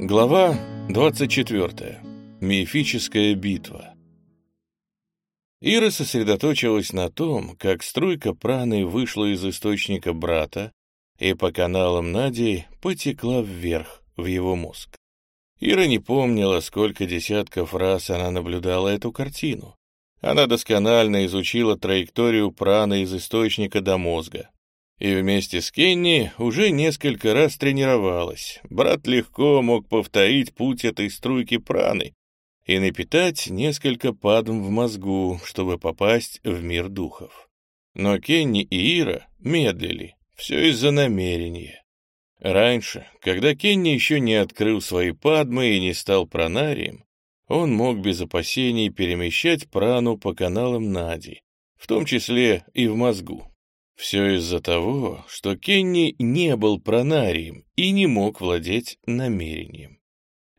Глава 24. Мифическая битва. Ира сосредоточилась на том, как струйка праны вышла из источника брата и по каналам Нади потекла вверх, в его мозг. Ира не помнила, сколько десятков раз она наблюдала эту картину. Она досконально изучила траекторию праны из источника до мозга, и вместе с Кенни уже несколько раз тренировалась. Брат легко мог повторить путь этой струйки праны и напитать несколько падм в мозгу, чтобы попасть в мир духов. Но Кенни и Ира медлили, все из-за намерения. Раньше, когда Кенни еще не открыл свои падмы и не стал пранарием, он мог без опасений перемещать прану по каналам Нади, в том числе и в мозгу. Все из-за того, что Кенни не был пронарием и не мог владеть намерением.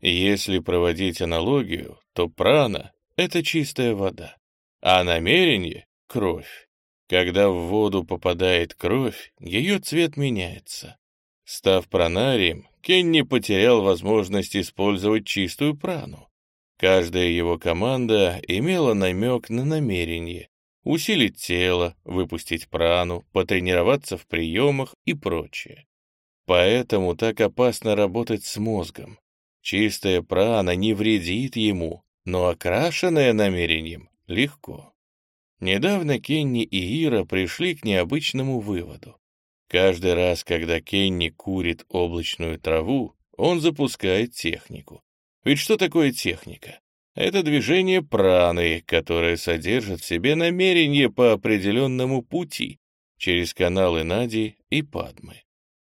Если проводить аналогию, то прана — это чистая вода, а намерение — кровь. Когда в воду попадает кровь, ее цвет меняется. Став пронарием, Кенни потерял возможность использовать чистую прану. Каждая его команда имела намек на намерение, усилить тело, выпустить прану, потренироваться в приемах и прочее. Поэтому так опасно работать с мозгом. Чистая прана не вредит ему, но окрашенная намерением легко. Недавно Кенни и Ира пришли к необычному выводу. Каждый раз, когда Кенни курит облачную траву, он запускает технику. Ведь что такое техника? Это движение праны, которое содержит в себе намерение по определенному пути через каналы Нади и Падмы.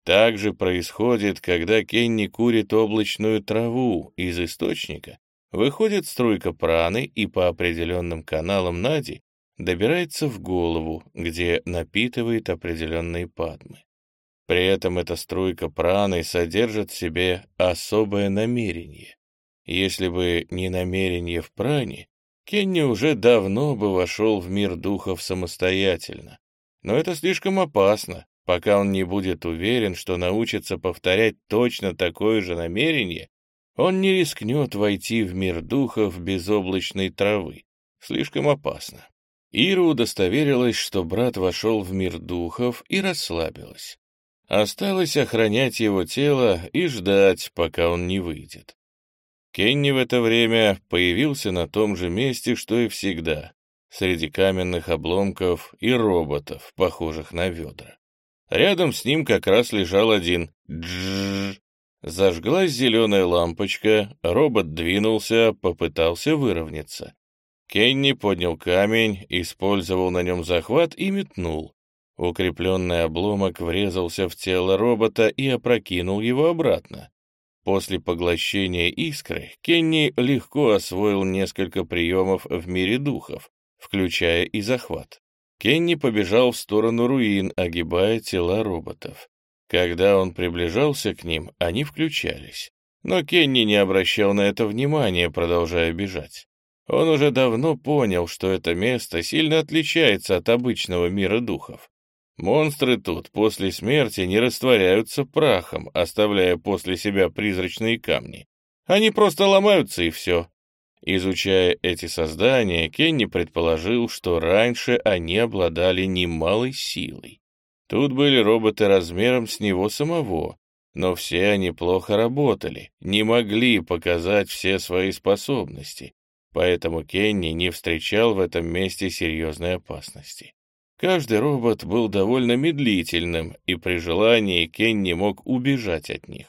Так же происходит, когда Кенни курит облачную траву из источника, выходит струйка праны и по определенным каналам Нади добирается в голову, где напитывает определенные падмы. При этом эта струйка праны содержит в себе особое намерение. Если бы не намерение в пране, Кенни уже давно бы вошел в мир духов самостоятельно. Но это слишком опасно, пока он не будет уверен, что научится повторять точно такое же намерение, он не рискнет войти в мир духов без облачной травы. Слишком опасно. Ира удостоверилась, что брат вошел в мир духов и расслабилась. Осталось охранять его тело и ждать, пока он не выйдет. Кенни в это время появился на том же месте, что и всегда, среди каменных обломков и роботов, похожих на ведра. Рядом с ним как раз лежал один «Джжж». Зажглась зеленая лампочка, робот двинулся, попытался выровняться. Кенни поднял камень, использовал на нем захват и метнул. Укрепленный обломок врезался в тело робота и опрокинул его обратно. После поглощения искры Кенни легко освоил несколько приемов в мире духов, включая и захват. Кенни побежал в сторону руин, огибая тела роботов. Когда он приближался к ним, они включались. Но Кенни не обращал на это внимания, продолжая бежать. Он уже давно понял, что это место сильно отличается от обычного мира духов. Монстры тут после смерти не растворяются прахом, оставляя после себя призрачные камни. Они просто ломаются и все. Изучая эти создания, Кенни предположил, что раньше они обладали немалой силой. Тут были роботы размером с него самого, но все они плохо работали, не могли показать все свои способности, поэтому Кенни не встречал в этом месте серьезной опасности. Каждый робот был довольно медлительным, и при желании Кенни мог убежать от них.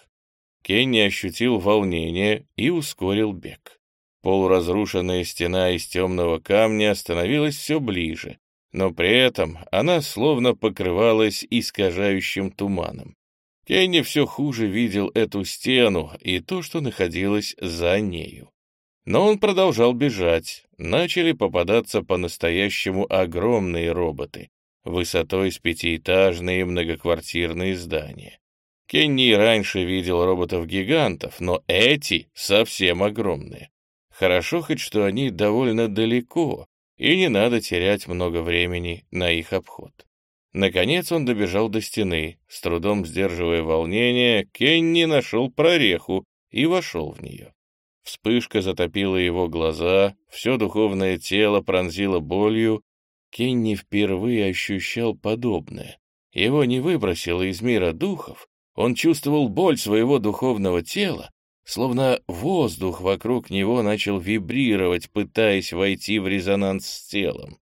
Кенни ощутил волнение и ускорил бег. Полуразрушенная стена из темного камня становилась все ближе, но при этом она словно покрывалась искажающим туманом. Кенни все хуже видел эту стену и то, что находилось за нею. Но он продолжал бежать. Начали попадаться по-настоящему огромные роботы, высотой с пятиэтажные многоквартирные здания. Кенни раньше видел роботов-гигантов, но эти совсем огромные. Хорошо хоть, что они довольно далеко, и не надо терять много времени на их обход. Наконец он добежал до стены. С трудом сдерживая волнение, Кенни нашел прореху и вошел в нее. Вспышка затопила его глаза, все духовное тело пронзило болью. Кенни впервые ощущал подобное. Его не выбросило из мира духов, он чувствовал боль своего духовного тела, словно воздух вокруг него начал вибрировать, пытаясь войти в резонанс с телом.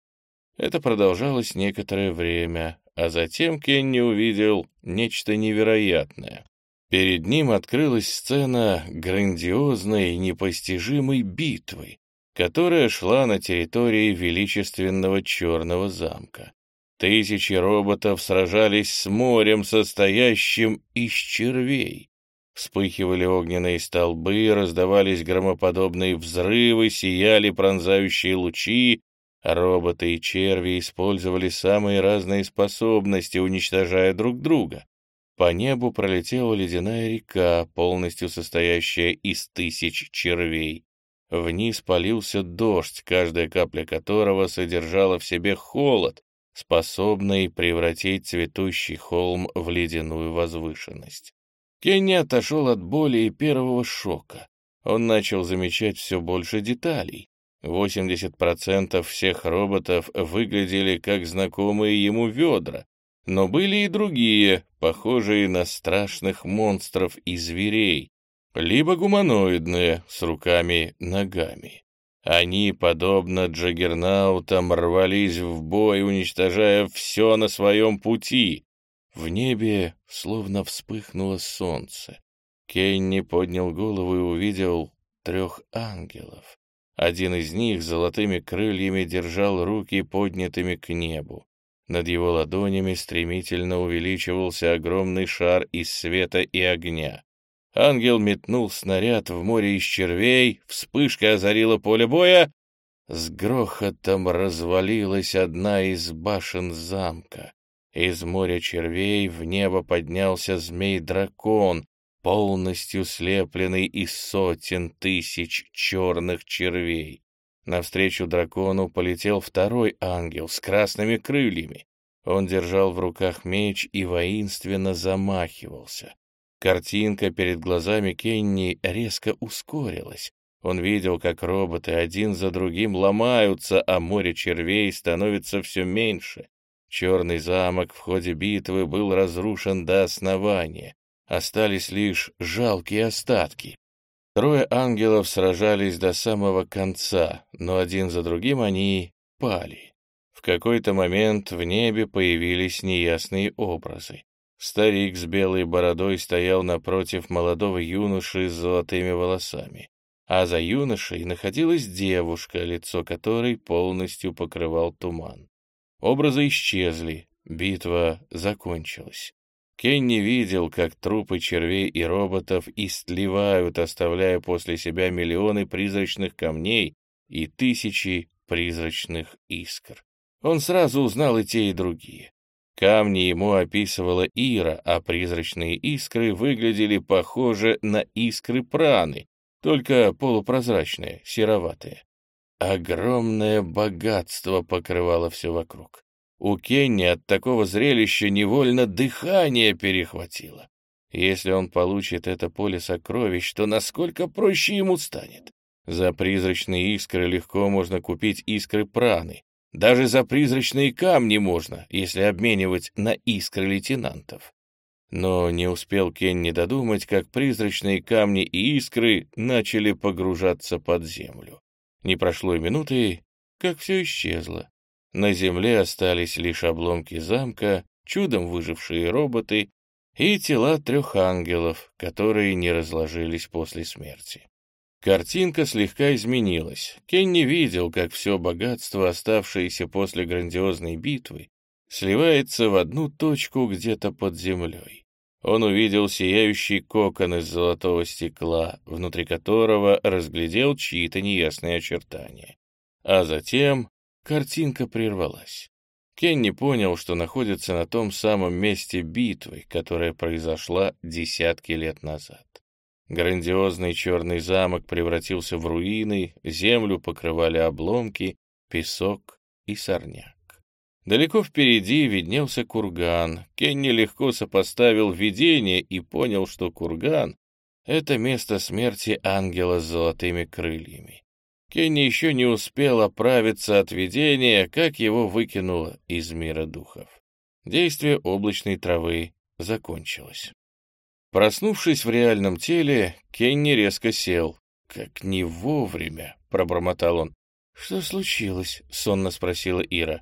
Это продолжалось некоторое время, а затем Кенни увидел нечто невероятное. Перед ним открылась сцена грандиозной непостижимой битвы, которая шла на территории величественного Черного замка. Тысячи роботов сражались с морем, состоящим из червей. Вспыхивали огненные столбы, раздавались громоподобные взрывы, сияли пронзающие лучи, роботы и черви использовали самые разные способности, уничтожая друг друга. По небу пролетела ледяная река, полностью состоящая из тысяч червей. Вниз полился дождь, каждая капля которого содержала в себе холод, способный превратить цветущий холм в ледяную возвышенность. Кенни отошел от боли и первого шока. Он начал замечать все больше деталей. 80% всех роботов выглядели как знакомые ему ведра, но были и другие, похожие на страшных монстров и зверей, либо гуманоидные, с руками-ногами. Они, подобно джаггернаутам, рвались в бой, уничтожая все на своем пути. В небе словно вспыхнуло солнце. Кенни поднял голову и увидел трех ангелов. Один из них золотыми крыльями держал руки поднятыми к небу. Над его ладонями стремительно увеличивался огромный шар из света и огня. Ангел метнул снаряд в море из червей, вспышка озарила поле боя. С грохотом развалилась одна из башен замка. Из моря червей в небо поднялся змей-дракон, полностью слепленный из сотен тысяч черных червей. Навстречу дракону полетел второй ангел с красными крыльями. Он держал в руках меч и воинственно замахивался. Картинка перед глазами Кенни резко ускорилась. Он видел, как роботы один за другим ломаются, а море червей становится все меньше. Черный замок в ходе битвы был разрушен до основания. Остались лишь жалкие остатки. Трое ангелов сражались до самого конца, но один за другим они пали. В какой-то момент в небе появились неясные образы. Старик с белой бородой стоял напротив молодого юноши с золотыми волосами, а за юношей находилась девушка, лицо которой полностью покрывал туман. Образы исчезли, битва закончилась. Кенни видел, как трупы червей и роботов истлевают, оставляя после себя миллионы призрачных камней и тысячи призрачных искр. Он сразу узнал и те, и другие. Камни ему описывала Ира, а призрачные искры выглядели похоже на искры праны, только полупрозрачные, сероватые. Огромное богатство покрывало все вокруг. У Кенни от такого зрелища невольно дыхание перехватило. Если он получит это поле сокровищ, то насколько проще ему станет? За призрачные искры легко можно купить искры праны, даже за призрачные камни можно, если обменивать на искры лейтенантов. Но не успел Кенни додумать, как призрачные камни и искры начали погружаться под землю. Не прошло и минуты, как все исчезло. На земле остались лишь обломки замка, чудом выжившие роботы и тела трех ангелов, которые не разложились после смерти. Картинка слегка изменилась. Кенни видел, как все богатство, оставшееся после грандиозной битвы, сливается в одну точку где-то под землей. Он увидел сияющий кокон из золотого стекла, внутри которого разглядел чьи-то неясные очертания. А затем картинка прервалась. Кенни понял, что находится на том самом месте битвы, которая произошла десятки лет назад. Грандиозный черный замок превратился в руины, землю покрывали обломки, песок и сорняк. Далеко впереди виднелся курган. Кенни легко сопоставил видение и понял, что курган Это место смерти ангела с золотыми крыльями. Кенни еще не успел оправиться от видения, как его выкинуло из мира духов. Действие облачной травы закончилось. Проснувшись в реальном теле, Кенни резко сел. «Как не вовремя!» — пробормотал он. «Что случилось?» — сонно спросила Ира.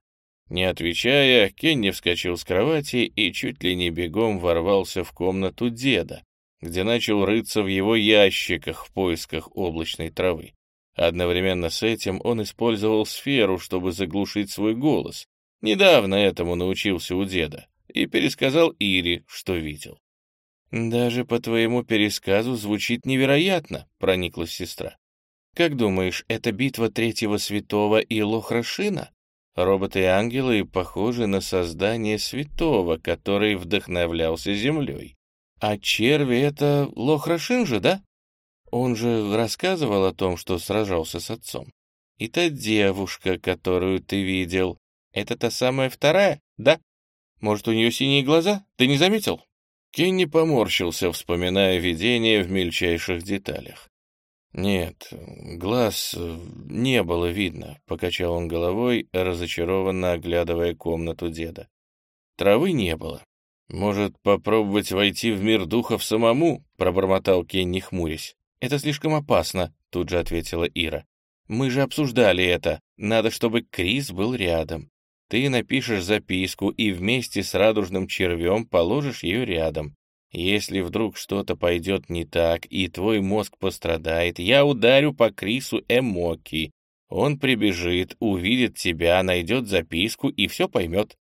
Не отвечая, Кенни вскочил с кровати и чуть ли не бегом ворвался в комнату деда, где начал рыться в его ящиках в поисках облачной травы. Одновременно с этим он использовал сферу, чтобы заглушить свой голос. Недавно этому научился у деда и пересказал Ире, что видел. «Даже по твоему пересказу звучит невероятно», — прониклась сестра. «Как думаешь, это битва Третьего Святого и Лохрашина? Роботы и ангелы похожи на создание святого, который вдохновлялся землей. А черви — это Лохрашин же, да? Он же рассказывал о том, что сражался с отцом. И та девушка, которую ты видел, это та самая вторая, да? Может, у нее синие глаза? Ты не заметил?» Кенни поморщился, вспоминая видение в мельчайших деталях. «Нет, глаз э, не было видно», — покачал он головой, разочарованно оглядывая комнату деда. «Травы не было. Может, попробовать войти в мир духов самому?» — пробормотал Кенни, хмурясь. «Это слишком опасно», — тут же ответила Ира. «Мы же обсуждали это. Надо, чтобы Крис был рядом. Ты напишешь записку и вместе с радужным червем положишь ее рядом. Если вдруг что-то пойдет не так, и твой мозг пострадает, я ударю по Крису Эмоки. Он прибежит, увидит тебя, найдет записку и все поймет.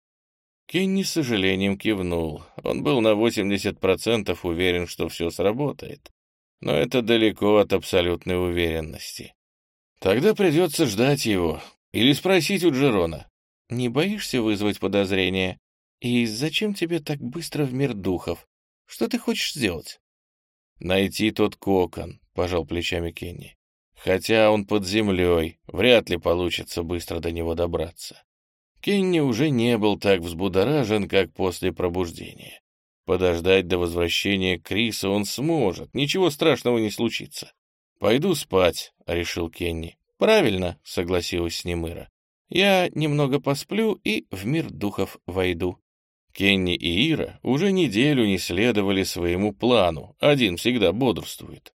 Кенни с сожалением кивнул. Он был на 80% уверен, что все сработает. Но это далеко от абсолютной уверенности. Тогда придется ждать его. Или спросить у Джерона. Не боишься вызвать подозрения? И зачем тебе так быстро в мир духов? Что ты хочешь сделать? Найти тот кокон, пожал плечами Кенни. Хотя он под землей, вряд ли получится быстро до него добраться. Кенни уже не был так взбудоражен, как после пробуждения. Подождать до возвращения Криса он сможет, ничего страшного не случится. «Пойду спать», — решил Кенни. «Правильно», — согласилась с ним Ира. Я немного посплю и в мир духов войду. Кенни и Ира уже неделю не следовали своему плану, один всегда бодрствует.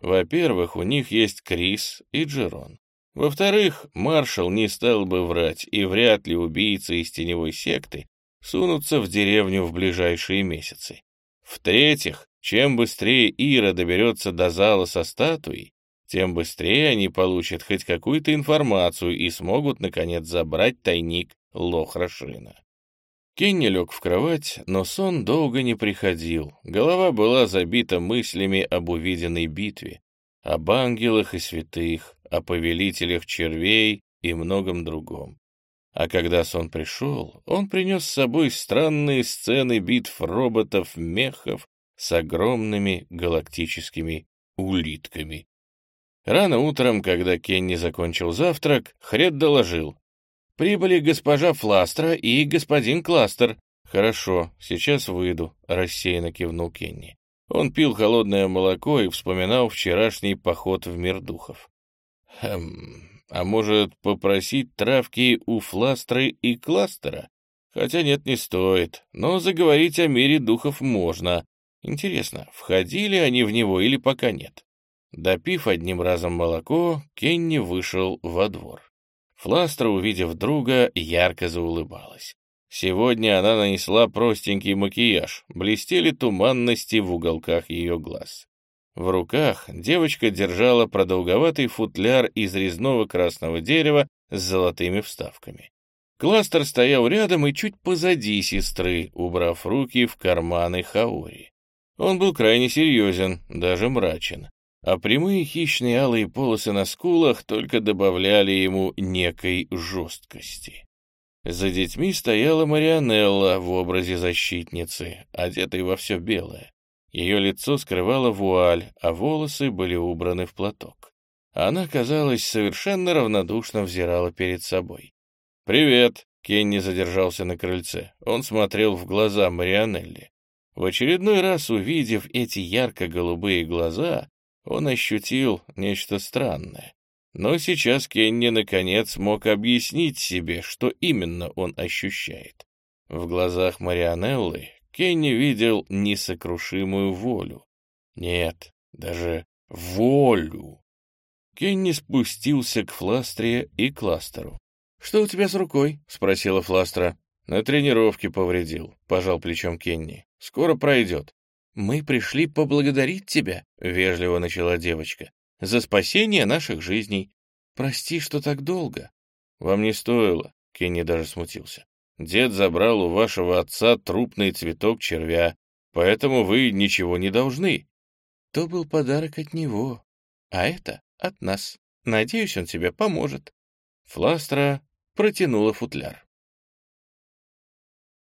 Во-первых, у них есть Крис и Джерон. Во-вторых, маршал не стал бы врать, и вряд ли убийцы из теневой секты сунутся в деревню в ближайшие месяцы. В-третьих, чем быстрее Ира доберется до зала со статуей, тем быстрее они получат хоть какую-то информацию и смогут, наконец, забрать тайник Лохрашина. Кенни лег в кровать, но сон долго не приходил. Голова была забита мыслями об увиденной битве, об ангелах и святых, о повелителях червей и многом другом. А когда сон пришел, он принес с собой странные сцены битв роботов, мехов с огромными галактическими улитками. Рано утром, когда Кенни закончил завтрак, Хред доложил. «Прибыли госпожа Фластра и господин Кластер». «Хорошо, сейчас выйду», — рассеянно кивнул Кенни. Он пил холодное молоко и вспоминал вчерашний поход в мир духов. «Хм, а может, попросить травки у Фластры и Кластера? Хотя нет, не стоит, но заговорить о мире духов можно. Интересно, входили они в него или пока нет?» Допив одним разом молоко, Кенни вышел во двор. Фластра, увидев друга, ярко заулыбалась. Сегодня она нанесла простенький макияж, блестели туманности в уголках ее глаз. В руках девочка держала продолговатый футляр из резного красного дерева с золотыми вставками. Кластер стоял рядом и чуть позади сестры, убрав руки в карманы Хаури. Он был крайне серьезен, даже мрачен а прямые хищные алые полосы на скулах только добавляли ему некой жесткости. За детьми стояла Марианелла в образе защитницы, одетой во все белое. Ее лицо скрывала вуаль, а волосы были убраны в платок. Она, казалось, совершенно равнодушно взирала перед собой. «Привет!» — Кенни задержался на крыльце. Он смотрел в глаза Марианелли. В очередной раз увидев эти ярко-голубые глаза, он ощутил нечто странное. Но сейчас Кенни наконец мог объяснить себе, что именно он ощущает. В глазах Марианеллы Кенни видел несокрушимую волю. Нет, даже волю. Кенни спустился к Фластре и Кластеру. «Что у тебя с рукой?» — спросила Фластра. «На тренировке повредил», — пожал плечом Кенни. «Скоро пройдет». «Мы пришли поблагодарить тебя», — вежливо начала девочка, «за спасение наших жизней. Прости, что так долго». «Вам не стоило», — Кенни даже смутился. «Дед забрал у вашего отца трупный цветок червя, поэтому вы ничего не должны». «То был подарок от него, а это от нас. Надеюсь, он тебе поможет». Фластра протянула футляр.